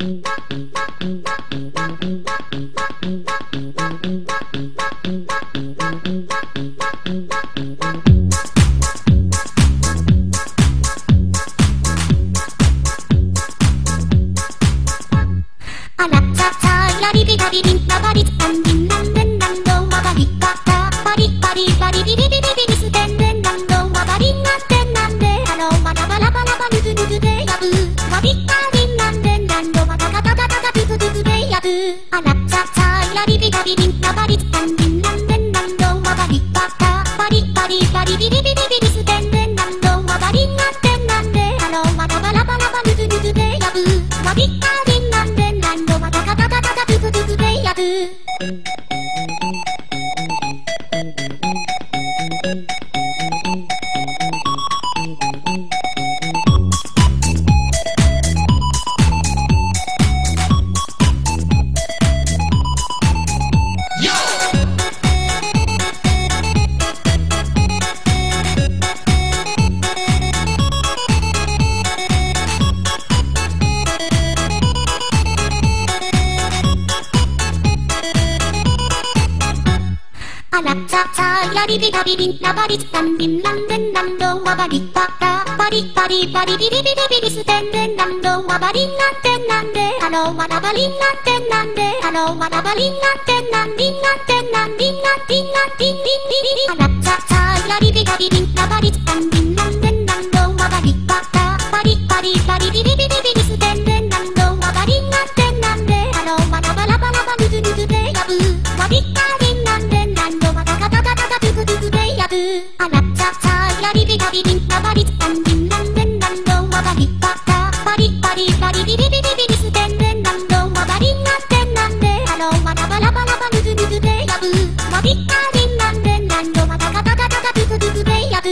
あらちゃちゃりびたびりんなばり。つかんびんなんでんなんどんわばり。かたバリバリバリビビビビビビスてんでくあらちゃちゃらりびたびりんなばりつかんびんなんでんなんどんわばりばたバリバリバリビビビビビビスてんでんなんどんわばりなんてんなんであのまだバラバラバルズルズでやぶわびったりんなんでんなんどまたガタガタガツツツツでやぶあらちゃちゃやりびたびりんなばりつかんびんなんでんなんどわばりばたバリバリバリビリビリビリスてんでんなんどわばりんなんてなんであのわらばりんなんてなんであのわらばりんなんてなんりんなんてなんりんなんりんなんりんりんりりあらちゃちゃやりびたびりんなばりつかんびんなんでんなんどわばりばたバリバリバリビリビリビリスてんでんなんどわばりんなんてなんであのわらばらばらばルズルズでやぶわびったやりびたびりんなばりつかんびんなんでんなんどんわばりばたバリバリバリビリビリビリスてんでんなんどんわばりんなんてんなんであのわらばらばらばルズヌズでやぶわびったりんなんでんなんどまたガタガタガツツツツでやぶ